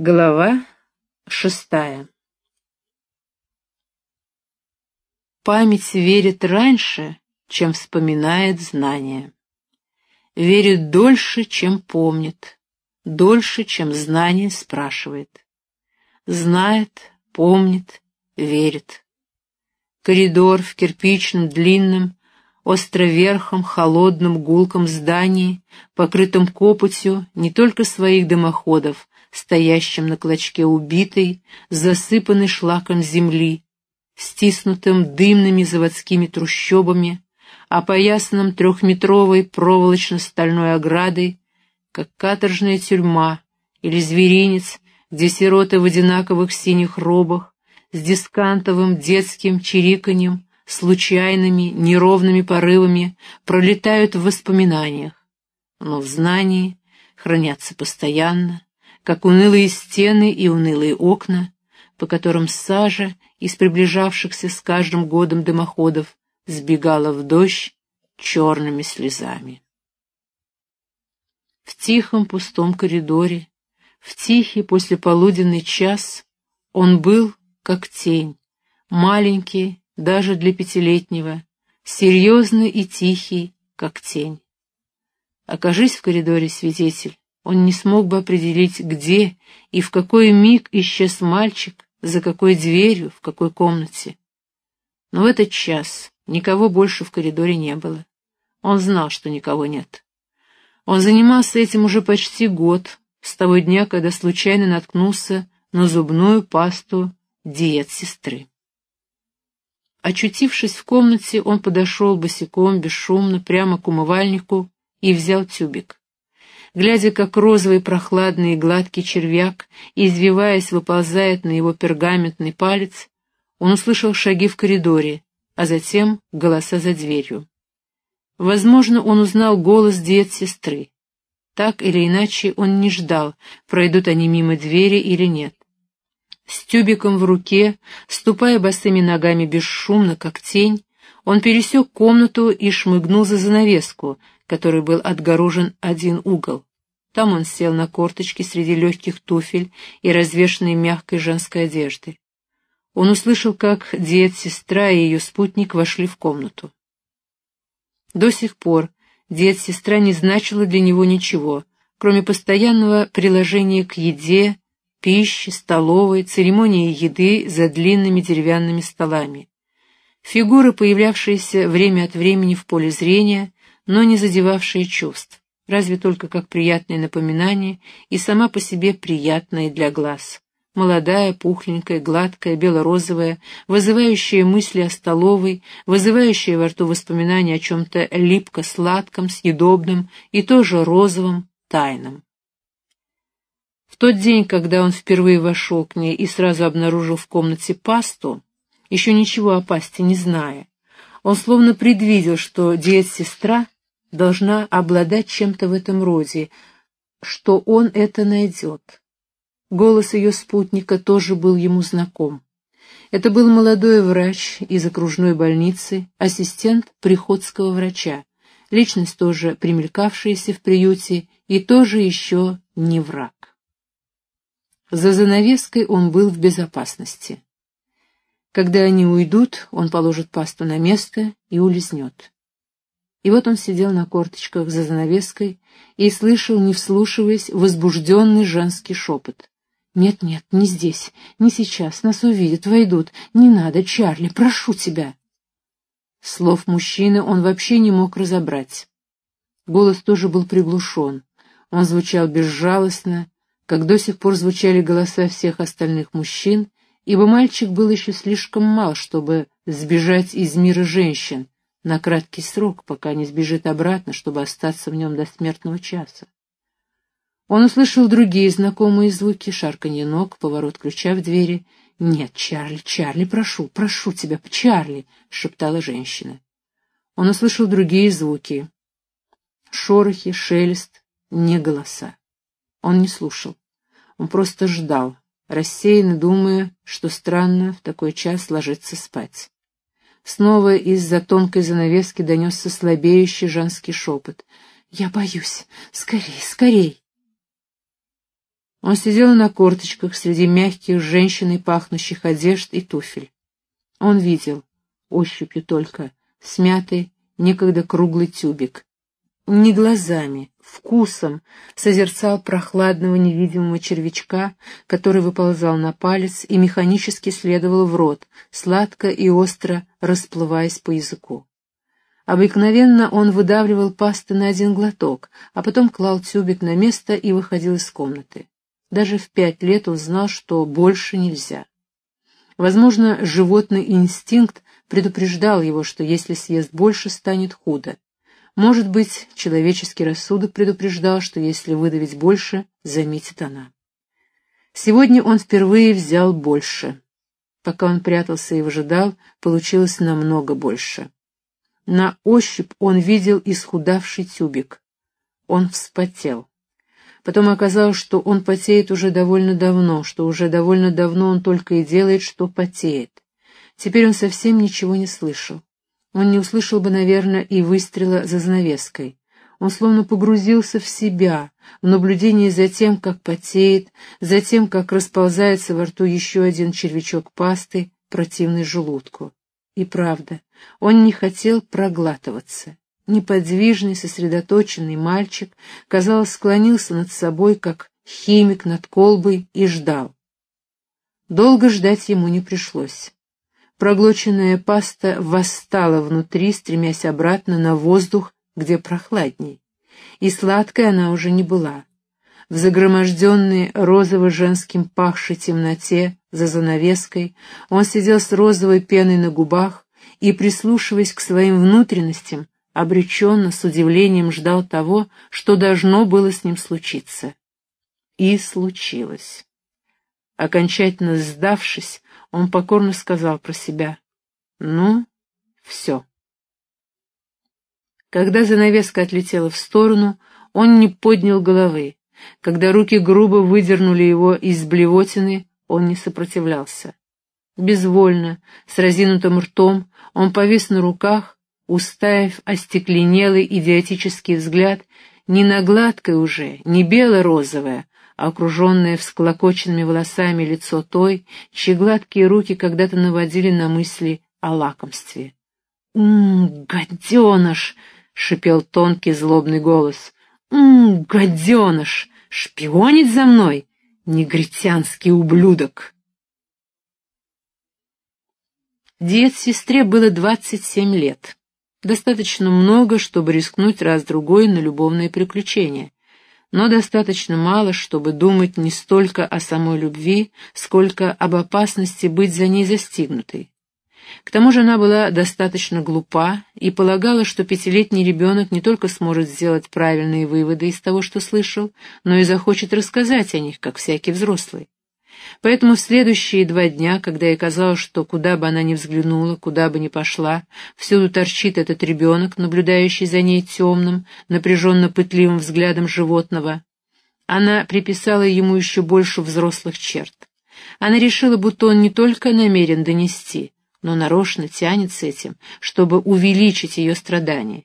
Глава шестая Память верит раньше, чем вспоминает знание. Верит дольше, чем помнит, дольше, чем знание спрашивает. Знает, помнит, верит. Коридор в кирпичном, длинном, островерхом, холодном, гулком здании, покрытом копотью не только своих дымоходов, стоящим на клочке убитой, засыпанной шлаком земли, стиснутым дымными заводскими трущобами, опоясанным трехметровой проволочно-стальной оградой, как каторжная тюрьма или зверинец, где сироты в одинаковых синих робах, с дискантовым детским чириканьем, случайными, неровными порывами пролетают в воспоминаниях, но в знании хранятся постоянно, как унылые стены и унылые окна, по которым сажа из приближавшихся с каждым годом дымоходов сбегала в дождь черными слезами. В тихом пустом коридоре, в тихий послеполуденный час он был, как тень, маленький даже для пятилетнего, серьезный и тихий, как тень. Окажись в коридоре свидетель, он не смог бы определить, где и в какой миг исчез мальчик, за какой дверью, в какой комнате. Но в этот час никого больше в коридоре не было. Он знал, что никого нет. Он занимался этим уже почти год, с того дня, когда случайно наткнулся на зубную пасту диет сестры. Очутившись в комнате, он подошел босиком, бесшумно, прямо к умывальнику и взял тюбик. Глядя, как розовый, прохладный и гладкий червяк, извиваясь, выползает на его пергаментный палец, он услышал шаги в коридоре, а затем голоса за дверью. Возможно, он узнал голос дед сестры. Так или иначе он не ждал, пройдут они мимо двери или нет. С тюбиком в руке, ступая босыми ногами бесшумно, как тень, он пересек комнату и шмыгнул за занавеску, которой был отгорожен один угол. Там он сел на корточки среди легких туфель и развешанной мягкой женской одежды. Он услышал, как дед, сестра и ее спутник вошли в комнату. До сих пор дед, сестра не значила для него ничего, кроме постоянного приложения к еде, пищи, столовой, церемонии еды за длинными деревянными столами. Фигуры, появлявшиеся время от времени в поле зрения, но не задевавшие чувств, разве только как приятное напоминание и сама по себе приятная для глаз. Молодая, пухленькая, гладкая, бело-розовая, вызывающая мысли о столовой, вызывающая во рту воспоминания о чем-то липко-сладком, съедобном и тоже розовом, тайном. В тот день, когда он впервые вошел к ней и сразу обнаружил в комнате пасту, еще ничего о пасте не зная, он словно предвидел, что дед-сестра должна обладать чем-то в этом роде, что он это найдет. Голос ее спутника тоже был ему знаком. Это был молодой врач из окружной больницы, ассистент приходского врача, личность тоже примелькавшаяся в приюте и тоже еще не враг. За занавеской он был в безопасности. Когда они уйдут, он положит пасту на место и улизнет. И вот он сидел на корточках за занавеской и слышал, не вслушиваясь, возбужденный женский шепот. «Нет-нет, не здесь, не сейчас, нас увидят, войдут. Не надо, Чарли, прошу тебя!» Слов мужчины он вообще не мог разобрать. Голос тоже был приглушен. Он звучал безжалостно, как до сих пор звучали голоса всех остальных мужчин, ибо мальчик был еще слишком мал, чтобы сбежать из мира женщин на краткий срок, пока не сбежит обратно, чтобы остаться в нем до смертного часа. Он услышал другие знакомые звуки, шарканье ног, поворот ключа в двери. «Нет, Чарли, Чарли, прошу, прошу тебя, Чарли!» — шептала женщина. Он услышал другие звуки. Шорохи, шелест, не голоса. Он не слушал. Он просто ждал, рассеянно думая, что странно в такой час ложиться спать. Снова из-за тонкой занавески донесся слабеющий женский шепот. «Я боюсь. Скорей, скорей!» Он сидел на корточках среди мягких женщин пахнущих одежд и туфель. Он видел, ощупью только, смятый, некогда круглый тюбик. Не глазами, вкусом созерцал прохладного невидимого червячка, который выползал на палец и механически следовал в рот, сладко и остро расплываясь по языку. Обыкновенно он выдавливал пасты на один глоток, а потом клал тюбик на место и выходил из комнаты. Даже в пять лет он знал, что больше нельзя. Возможно, животный инстинкт предупреждал его, что если съест больше, станет худо. Может быть, человеческий рассудок предупреждал, что если выдавить больше, заметит она. Сегодня он впервые взял больше. Пока он прятался и выжидал, получилось намного больше. На ощупь он видел исхудавший тюбик. Он вспотел. Потом оказалось, что он потеет уже довольно давно, что уже довольно давно он только и делает, что потеет. Теперь он совсем ничего не слышал. Он не услышал бы, наверное, и выстрела за занавеской. Он словно погрузился в себя, в наблюдение за тем, как потеет, за тем, как расползается во рту еще один червячок пасты, противный желудку. И правда, он не хотел проглатываться. Неподвижный, сосредоточенный мальчик, казалось, склонился над собой, как химик над колбой, и ждал. Долго ждать ему не пришлось. Проглоченная паста восстала внутри, стремясь обратно на воздух, где прохладней. И сладкой она уже не была. В загроможденной розово-женским пахшей темноте за занавеской он сидел с розовой пеной на губах и, прислушиваясь к своим внутренностям, обреченно, с удивлением ждал того, что должно было с ним случиться. И случилось. Окончательно сдавшись, он покорно сказал про себя «Ну, все». Когда занавеска отлетела в сторону, он не поднял головы. Когда руки грубо выдернули его из блевотины, он не сопротивлялся. Безвольно, с разинутым ртом, он повис на руках, уставив остекленелый идиотический взгляд не на гладкое уже, не бело-розовое, окруженное всклокоченными волосами лицо той, чьи гладкие руки когда-то наводили на мысли о лакомстве. «М-м, гаденыш!» — шипел тонкий злобный голос. «М-м, гаденыш! Шпионить за мной? Негритянский ублюдок!» Дед сестре было двадцать семь лет. Достаточно много, чтобы рискнуть раз-другой на любовные приключения, но достаточно мало, чтобы думать не столько о самой любви, сколько об опасности быть за ней застигнутой. К тому же она была достаточно глупа и полагала, что пятилетний ребенок не только сможет сделать правильные выводы из того, что слышал, но и захочет рассказать о них, как всякий взрослый. Поэтому в следующие два дня, когда ей казалось, что куда бы она ни взглянула, куда бы ни пошла, всюду торчит этот ребенок, наблюдающий за ней темным, напряженно-пытливым взглядом животного, она приписала ему еще больше взрослых черт. Она решила, будто он не только намерен донести, но нарочно тянет с этим, чтобы увеличить ее страдания.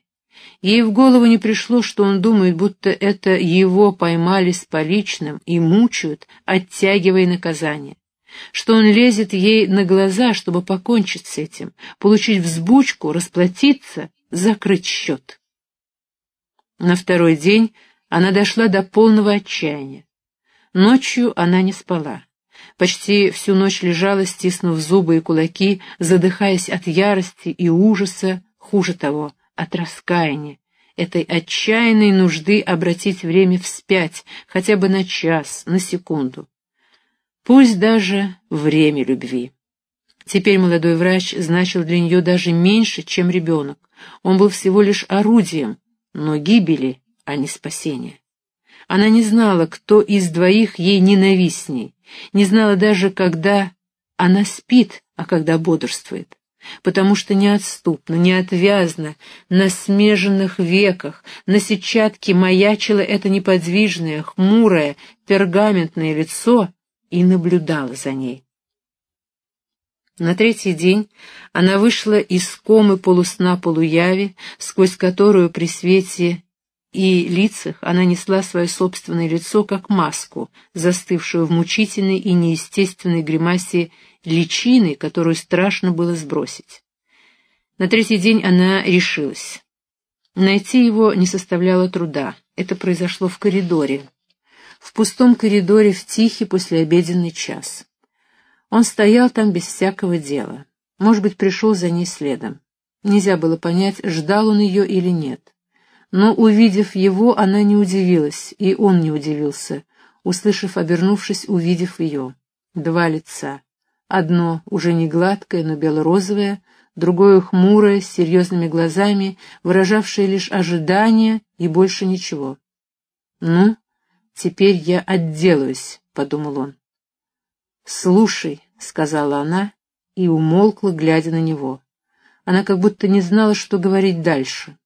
Ей в голову не пришло, что он думает, будто это его поймали с поличным и мучают, оттягивая наказание. Что он лезет ей на глаза, чтобы покончить с этим, получить взбучку, расплатиться, закрыть счет. На второй день она дошла до полного отчаяния. Ночью она не спала. Почти всю ночь лежала, стиснув зубы и кулаки, задыхаясь от ярости и ужаса, хуже того — от раскаяния, этой отчаянной нужды обратить время вспять, хотя бы на час, на секунду. Пусть даже время любви. Теперь молодой врач значил для нее даже меньше, чем ребенок. Он был всего лишь орудием, но гибели, а не спасения. Она не знала, кто из двоих ей ненавистней, не знала даже, когда она спит, а когда бодрствует потому что неотступно, неотвязно, на смеженных веках, на сетчатке маячило это неподвижное, хмурое, пергаментное лицо и наблюдало за ней. На третий день она вышла из комы полусна полуяви, сквозь которую при свете и лицах она несла свое собственное лицо как маску, застывшую в мучительной и неестественной гримасе личины, которую страшно было сбросить. На третий день она решилась. Найти его не составляло труда. Это произошло в коридоре. В пустом коридоре в тихий послеобеденный час. Он стоял там без всякого дела. Может быть, пришел за ней следом. Нельзя было понять, ждал он ее или нет. Но, увидев его, она не удивилась, и он не удивился, услышав, обернувшись, увидев ее. Два лица. Одно уже не гладкое, но бело-розовое, другое хмурое, с серьезными глазами, выражавшее лишь ожидание и больше ничего. «Ну, теперь я отделаюсь», — подумал он. «Слушай», — сказала она и умолкла, глядя на него. Она как будто не знала, что говорить дальше.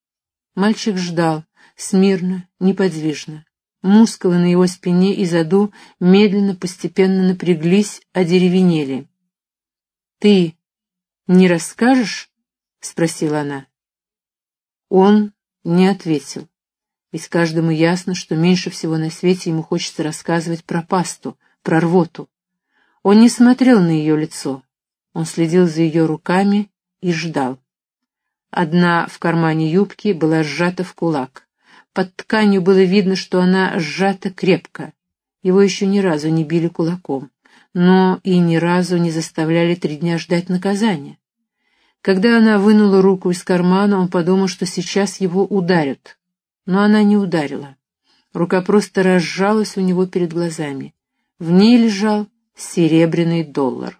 Мальчик ждал, смирно, неподвижно. Мускулы на его спине и заду медленно, постепенно напряглись, одеревенели. «Ты не расскажешь?» — спросила она. Он не ответил, ведь каждому ясно, что меньше всего на свете ему хочется рассказывать про пасту, про рвоту. Он не смотрел на ее лицо, он следил за ее руками и ждал. Одна в кармане юбки была сжата в кулак. Под тканью было видно, что она сжата крепко. Его еще ни разу не били кулаком, но и ни разу не заставляли три дня ждать наказания. Когда она вынула руку из кармана, он подумал, что сейчас его ударят. Но она не ударила. Рука просто разжалась у него перед глазами. В ней лежал серебряный доллар.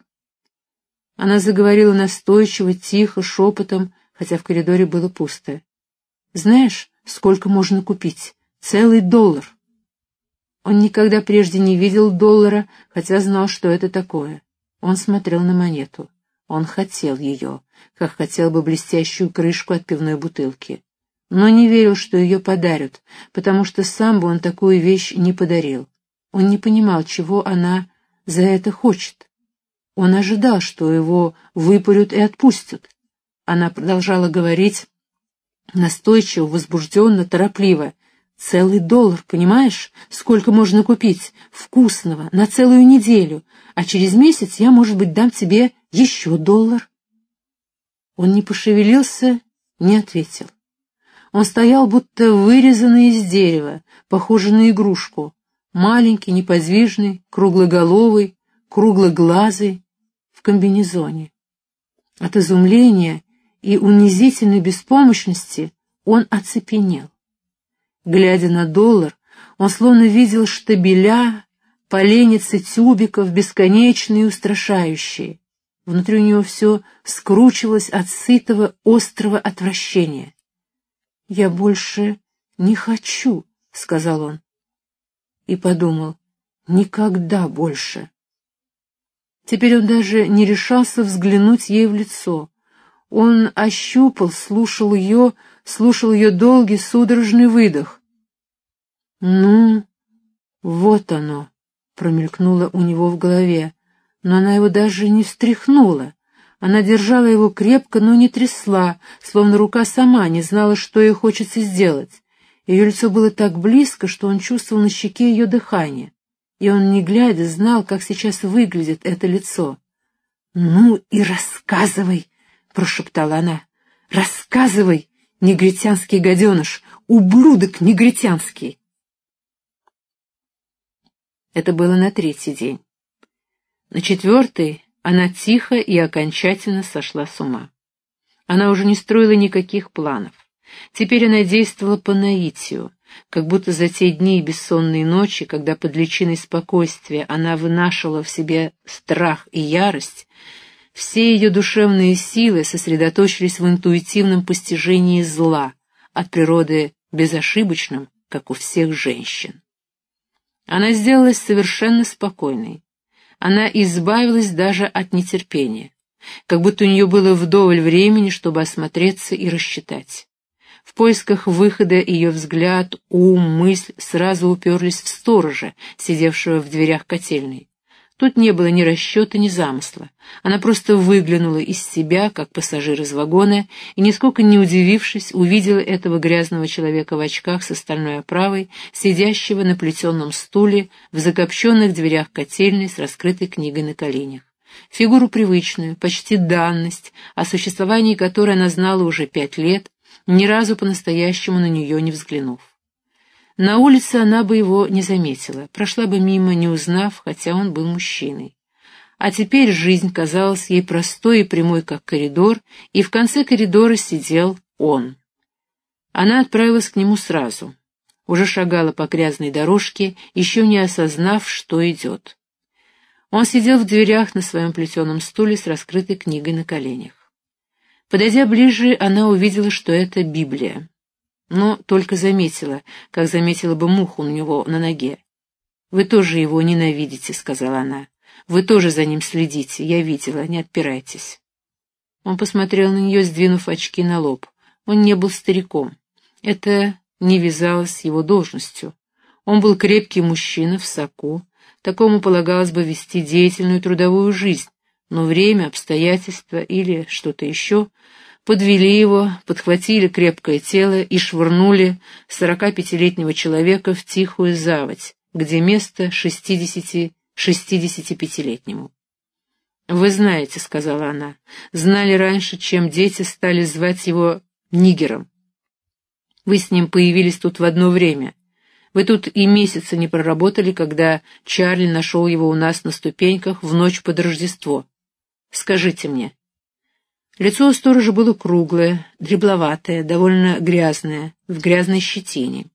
Она заговорила настойчиво, тихо, шепотом, хотя в коридоре было пусто. «Знаешь, сколько можно купить? Целый доллар!» Он никогда прежде не видел доллара, хотя знал, что это такое. Он смотрел на монету. Он хотел ее, как хотел бы блестящую крышку от пивной бутылки. Но не верил, что ее подарят, потому что сам бы он такую вещь не подарил. Он не понимал, чего она за это хочет. Он ожидал, что его выпарют и отпустят. Она продолжала говорить настойчиво, возбужденно, торопливо. «Целый доллар, понимаешь? Сколько можно купить? Вкусного, на целую неделю. А через месяц я, может быть, дам тебе еще доллар». Он не пошевелился, не ответил. Он стоял, будто вырезанный из дерева, похожий на игрушку. Маленький, неподвижный, круглоголовый, круглоглазый, в комбинезоне. От изумления и унизительной беспомощности он оцепенел. Глядя на доллар, он словно видел штабеля, поленницы тюбиков, бесконечные и устрашающие. Внутри у него все скручивалось от сытого, острого отвращения. «Я больше не хочу», — сказал он. И подумал, «никогда больше». Теперь он даже не решался взглянуть ей в лицо. Он ощупал, слушал ее, слушал ее долгий судорожный выдох. «Ну, вот оно», — промелькнуло у него в голове, но она его даже не встряхнула. Она держала его крепко, но не трясла, словно рука сама не знала, что ей хочется сделать. Ее лицо было так близко, что он чувствовал на щеке ее дыхание, и он, не глядя, знал, как сейчас выглядит это лицо. «Ну и рассказывай!» — прошептала она. «Рассказывай, негритянский гаденыш, ублюдок негритянский!» Это было на третий день. На четвертый она тихо и окончательно сошла с ума. Она уже не строила никаких планов. Теперь она действовала по наитию, как будто за те дни и бессонные ночи, когда под личиной спокойствия она вынашивала в себе страх и ярость, все ее душевные силы сосредоточились в интуитивном постижении зла, от природы безошибочным, как у всех женщин. Она сделалась совершенно спокойной. Она избавилась даже от нетерпения, как будто у нее было вдоволь времени, чтобы осмотреться и рассчитать. В поисках выхода ее взгляд, ум, мысль сразу уперлись в сторожа, сидевшего в дверях котельной. Тут не было ни расчета, ни замысла. Она просто выглянула из себя, как пассажир из вагона, и, нисколько не удивившись, увидела этого грязного человека в очках с остальной оправой, сидящего на плетеном стуле в закопченных дверях котельной с раскрытой книгой на коленях. Фигуру привычную, почти данность, о существовании которой она знала уже пять лет, ни разу по-настоящему на нее не взглянув. На улице она бы его не заметила, прошла бы мимо, не узнав, хотя он был мужчиной. А теперь жизнь казалась ей простой и прямой, как коридор, и в конце коридора сидел он. Она отправилась к нему сразу. Уже шагала по грязной дорожке, еще не осознав, что идет. Он сидел в дверях на своем плетеном стуле с раскрытой книгой на коленях. Подойдя ближе, она увидела, что это Библия но только заметила, как заметила бы муху у него на ноге. «Вы тоже его ненавидите», — сказала она. «Вы тоже за ним следите, я видела, не отпирайтесь». Он посмотрел на нее, сдвинув очки на лоб. Он не был стариком. Это не вязалось с его должностью. Он был крепкий мужчина в соку. Такому полагалось бы вести деятельную трудовую жизнь, но время, обстоятельства или что-то еще подвели его, подхватили крепкое тело и швырнули сорока пятилетнего человека в тихую заводь, где место шестидесяти-шестидесятипятилетнему. «Вы знаете», — сказала она, — «знали раньше, чем дети стали звать его Нигером. Вы с ним появились тут в одно время. Вы тут и месяца не проработали, когда Чарли нашел его у нас на ступеньках в ночь под Рождество. Скажите мне, Лицо у сторожа было круглое, дребловатое, довольно грязное, в грязной щетине.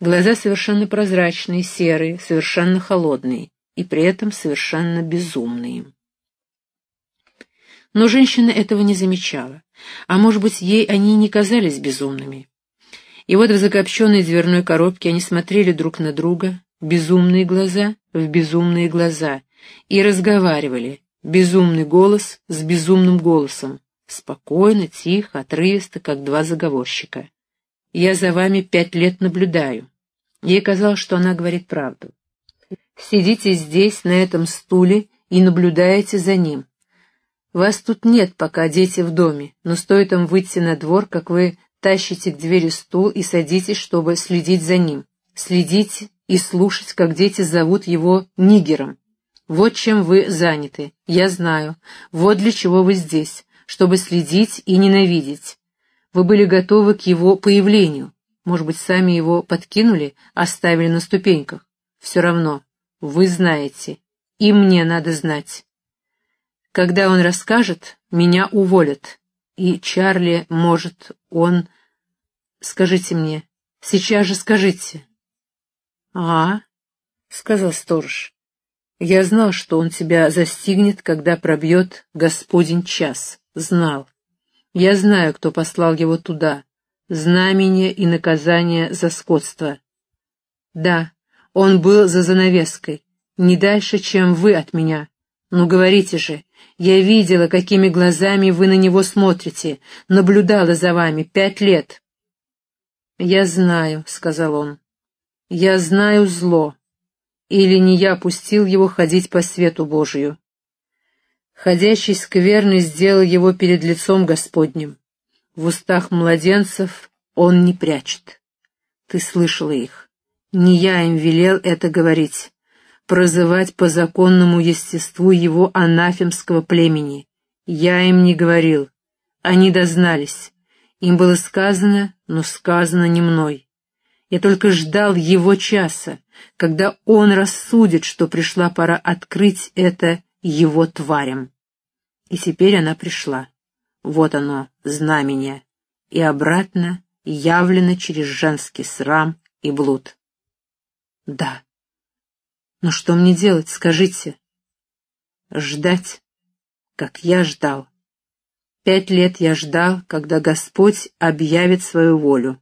Глаза совершенно прозрачные, серые, совершенно холодные и при этом совершенно безумные. Но женщина этого не замечала, а может быть, ей они не казались безумными. И вот в закопченной дверной коробке они смотрели друг на друга, безумные глаза в безумные глаза, и разговаривали, Безумный голос с безумным голосом. Спокойно, тихо, отрывисто, как два заговорщика. «Я за вами пять лет наблюдаю». Ей казалось, что она говорит правду. «Сидите здесь, на этом стуле, и наблюдаете за ним. Вас тут нет, пока дети в доме, но стоит им выйти на двор, как вы тащите к двери стул и садитесь, чтобы следить за ним. Следите и слушать, как дети зовут его Нигером. Вот чем вы заняты, я знаю. Вот для чего вы здесь, чтобы следить и ненавидеть. Вы были готовы к его появлению. Может быть, сами его подкинули, оставили на ступеньках. Все равно, вы знаете, и мне надо знать. Когда он расскажет, меня уволят. И Чарли, может, он... Скажите мне, сейчас же скажите. — А, — сказал сторож, я знал, что он тебя застигнет, когда пробьет Господень час. Знал. Я знаю, кто послал его туда. Знамение и наказание за скотство. Да, он был за занавеской, не дальше, чем вы от меня. Ну, говорите же, я видела, какими глазами вы на него смотрите, наблюдала за вами пять лет. «Я знаю», — сказал он, — «я знаю зло, или не я пустил его ходить по свету Божию. Ходящий скверный сделал его перед лицом Господним. В устах младенцев он не прячет. Ты слышала их. Не я им велел это говорить, прозывать по законному естеству его анафемского племени. Я им не говорил. Они дознались. Им было сказано, но сказано не мной. Я только ждал его часа, когда он рассудит, что пришла пора открыть это его тварям. И теперь она пришла. Вот оно, знамение, и обратно явлено через женский срам и блуд. Да. Но что мне делать, скажите? Ждать, как я ждал. Пять лет я ждал, когда Господь объявит свою волю.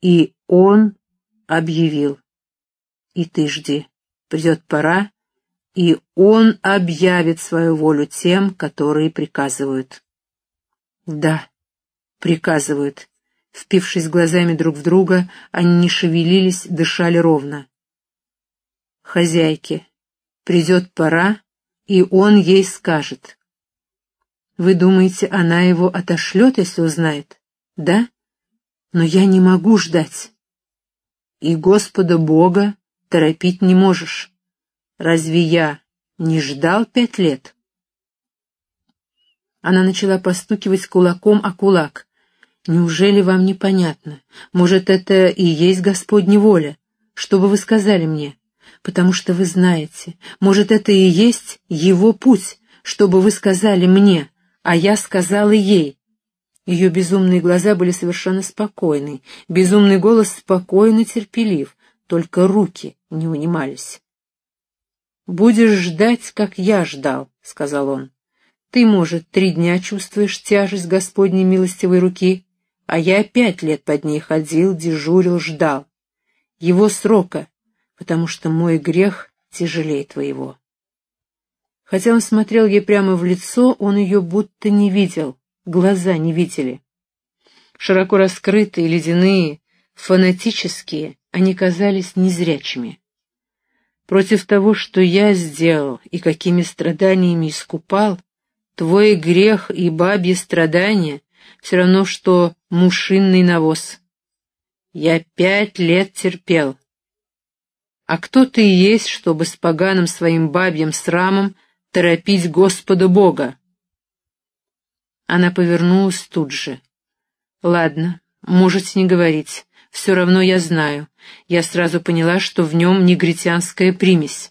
И Он объявил. И ты жди, придет пора, и он объявит свою волю тем, которые приказывают. Да, приказывают. Впившись глазами друг в друга, они не шевелились, дышали ровно. Хозяйки, Придет пора, и он ей скажет. Вы думаете, она его отошлет, если узнает? Да? Но я не могу ждать. И Господа Бога торопить не можешь. Разве я не ждал пять лет? Она начала постукивать кулаком о кулак. «Неужели вам непонятно? Может, это и есть Господня воля? Что бы вы сказали мне? Потому что вы знаете. Может, это и есть Его путь, чтобы вы сказали мне, а я сказала ей». Ее безумные глаза были совершенно спокойны, безумный голос спокойно терпелив, только руки не унимались. «Будешь ждать, как я ждал», — сказал он. «Ты, может, три дня чувствуешь тяжесть Господней милостивой руки, а я пять лет под ней ходил, дежурил, ждал. Его срока, потому что мой грех тяжелее твоего. Хотя он смотрел ей прямо в лицо, он ее будто не видел, глаза не видели. Широко раскрытые, ледяные, фанатические, они казались незрячими. Против того, что я сделал и какими страданиями искупал, твой грех и бабье страдания все равно, что мушинный навоз. Я пять лет терпел. А кто ты есть, чтобы с поганым своим бабьим срамом торопить Господа Бога? Она повернулась тут же. Ладно, можете не говорить. Все равно я знаю. Я сразу поняла, что в нем негритянская примесь.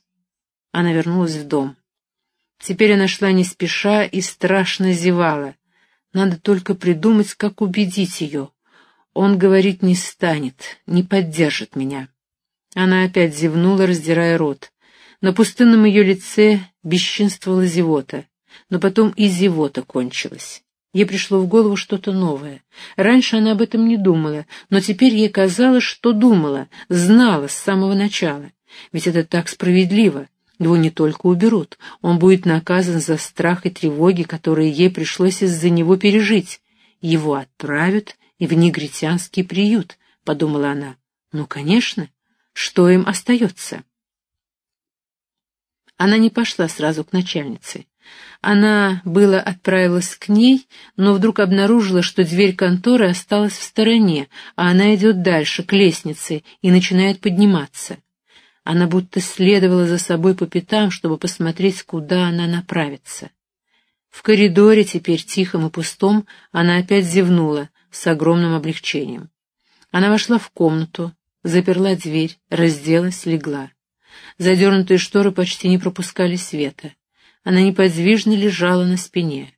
Она вернулась в дом. Теперь она шла не спеша и страшно зевала. Надо только придумать, как убедить ее. Он говорить не станет, не поддержит меня. Она опять зевнула, раздирая рот. На пустынном ее лице бесчинствовала зевота, но потом и зевота кончилась. Ей пришло в голову что-то новое. Раньше она об этом не думала, но теперь ей казалось, что думала, знала с самого начала. Ведь это так справедливо. Его не только уберут, он будет наказан за страх и тревоги, которые ей пришлось из-за него пережить. Его отправят и в негритянский приют, — подумала она. Ну, конечно, что им остается? Она не пошла сразу к начальнице. Она было отправилась к ней, но вдруг обнаружила, что дверь конторы осталась в стороне, а она идет дальше, к лестнице, и начинает подниматься. Она будто следовала за собой по пятам, чтобы посмотреть, куда она направится. В коридоре, теперь тихом и пустом, она опять зевнула с огромным облегчением. Она вошла в комнату, заперла дверь, разделась, легла. Задернутые шторы почти не пропускали света. Она неподвижно лежала на спине.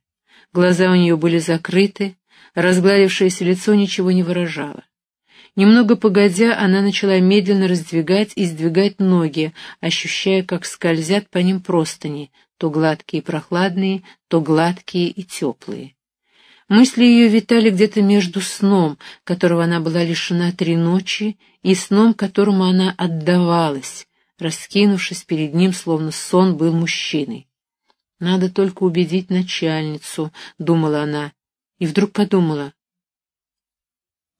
Глаза у нее были закрыты, разгладившееся лицо ничего не выражало. Немного погодя, она начала медленно раздвигать и сдвигать ноги, ощущая, как скользят по ним простыни, то гладкие и прохладные, то гладкие и теплые. Мысли ее витали где-то между сном, которого она была лишена три ночи, и сном, которому она отдавалась, раскинувшись перед ним, словно сон был мужчиной. «Надо только убедить начальницу», — думала она, и вдруг подумала,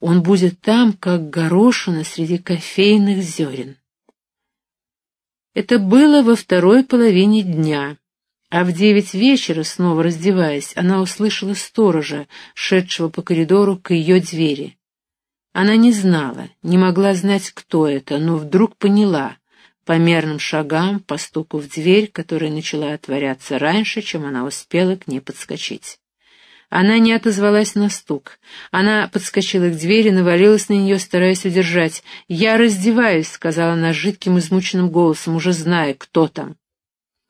он будет там, как горошина среди кофейных зерен. Это было во второй половине дня, а в девять вечера, снова раздеваясь, она услышала сторожа, шедшего по коридору к ее двери. Она не знала, не могла знать, кто это, но вдруг поняла — по мерным шагам, по стуку в дверь, которая начала отворяться раньше, чем она успела к ней подскочить. Она не отозвалась на стук. Она подскочила к двери, навалилась на нее, стараясь удержать. «Я раздеваюсь», — сказала она жидким, измученным голосом, уже зная, кто там.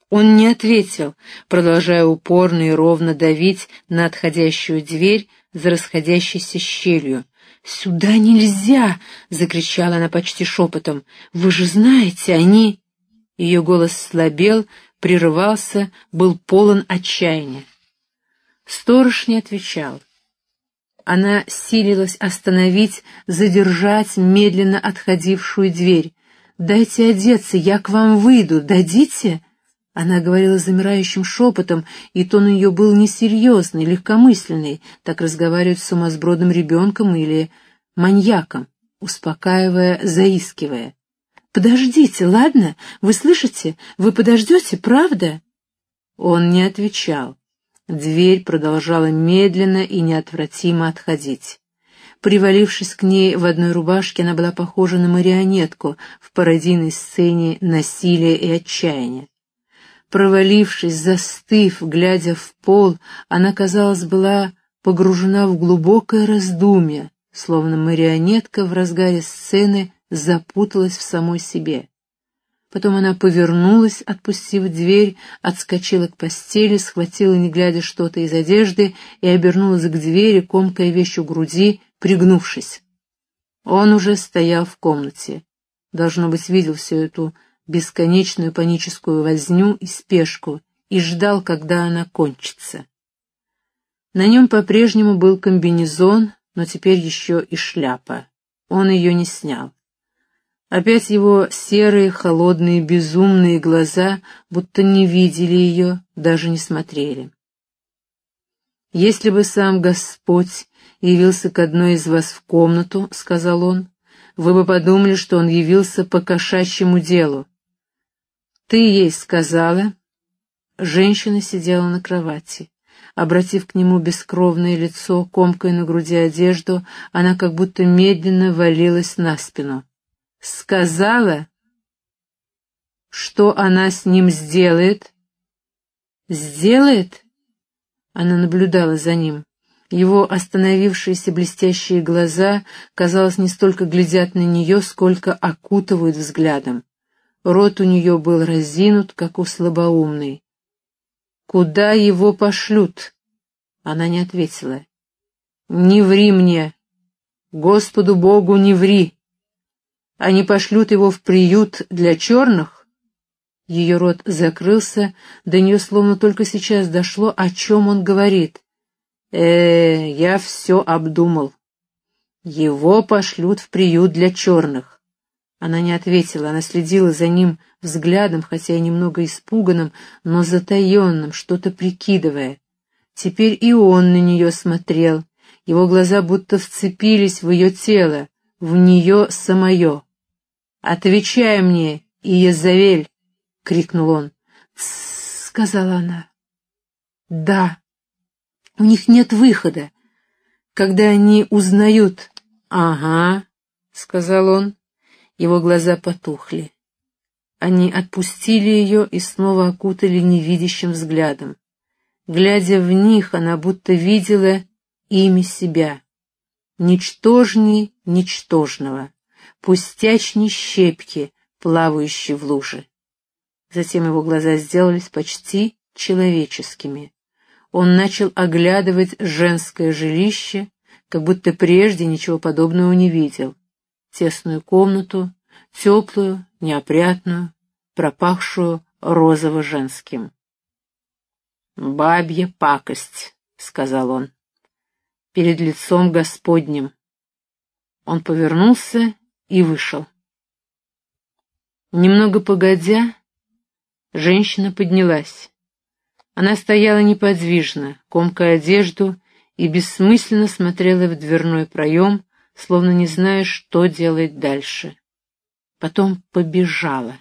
Он не ответил, продолжая упорно и ровно давить на отходящую дверь за расходящейся щелью. «Сюда нельзя!» — закричала она почти шепотом. «Вы же знаете, они...» Ее голос слабел, прерывался, был полон отчаяния. Сторож не отвечал. Она силилась остановить, задержать медленно отходившую дверь. «Дайте одеться, я к вам выйду, дадите?» Она говорила замирающим шепотом, и тон ее был несерьезный, легкомысленный, так разговаривают с сумасбродным ребенком или маньяком, успокаивая, заискивая. Подождите, ладно? Вы слышите? Вы подождете, правда?» Он не отвечал. Дверь продолжала медленно и неотвратимо отходить. Привалившись к ней в одной рубашке, она была похожа на марионетку в пародийной сцене насилия и отчаяния. Провалившись, застыв, глядя в пол, она, казалось, была погружена в глубокое раздумье, словно марионетка в разгаре сцены запуталась в самой себе. Потом она повернулась, отпустив дверь, отскочила к постели, схватила, не глядя, что-то из одежды и обернулась к двери, комкая вещь у груди, пригнувшись. Он уже стоял в комнате. Должно быть, видел всю эту бесконечную паническую возню и спешку и ждал, когда она кончится. На нем по-прежнему был комбинезон, но теперь еще и шляпа. Он ее не снял. Опять его серые, холодные, безумные глаза будто не видели ее, даже не смотрели. «Если бы сам Господь явился к одной из вас в комнату, — сказал он, — вы бы подумали, что он явился по кошачьему делу. Ты ей сказала...» Женщина сидела на кровати. Обратив к нему бескровное лицо, комкой на груди одежду, она как будто медленно валилась на спину сказала, что она с ним сделает. Сделает? Она наблюдала за ним. Его остановившиеся блестящие глаза, казалось, не столько глядят на нее, сколько окутывают взглядом. Рот у нее был разинут, как у слабоумной. «Куда его пошлют?» Она не ответила. «Не ври мне! Господу Богу, не ври!» Они пошлют его в приют для черных? Ее рот закрылся, до нее словно только сейчас дошло, о чем он говорит. э я все обдумал. Его пошлют в приют для черных. Она не ответила, она следила за ним взглядом, хотя и немного испуганным, но затаенным, что-то прикидывая. Теперь и он на нее смотрел, его глаза будто вцепились в ее тело, в нее самое. «Отвечай мне, Иезавель!» — крикнул он. «Тссс!» — сказала она. «Да, у них нет выхода. Когда они узнают...» «Ага», — сказал он. Его глаза потухли. Они отпустили ее и снова окутали невидящим взглядом. Глядя в них, она будто видела ими себя. Ничтожней ничтожного пустячней щепки, плавающей в луже. Затем его глаза сделались почти человеческими. Он начал оглядывать женское жилище, как будто прежде ничего подобного не видел. Тесную комнату, теплую, неопрятную, пропахшую розово-женским. «Бабья пакость», — сказал он, — «перед лицом Господним». Он повернулся и вышел. Немного погодя, женщина поднялась. Она стояла неподвижно, комкая одежду, и бессмысленно смотрела в дверной проем, словно не зная, что делать дальше. Потом побежала.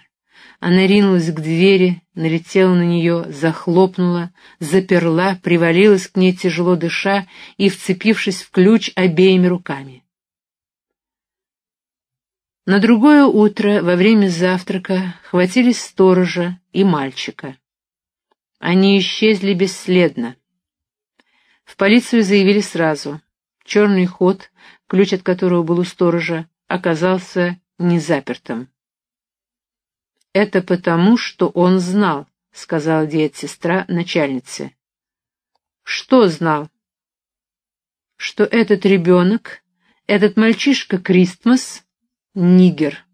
Она ринулась к двери, налетела на нее, захлопнула, заперла, привалилась к ней тяжело дыша и вцепившись в ключ обеими руками. На другое утро, во время завтрака, хватились сторожа и мальчика. Они исчезли бесследно. В полицию заявили сразу. Черный ход, ключ от которого был у сторожа, оказался незапертым. «Это потому, что он знал», — сказала диет-сестра начальнице. «Что знал?» «Что этот ребенок, этот мальчишка Кристмас, Нигер.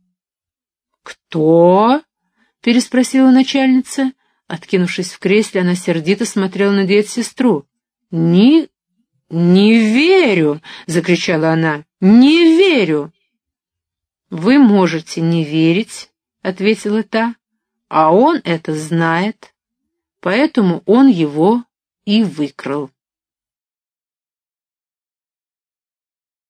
«Кто?» — переспросила начальница. Откинувшись в кресле, она сердито смотрела на дед-сестру. «Не... не верю!» — закричала она. «Не верю!» «Вы можете не верить», — ответила та, — «а он это знает, поэтому он его и выкрал».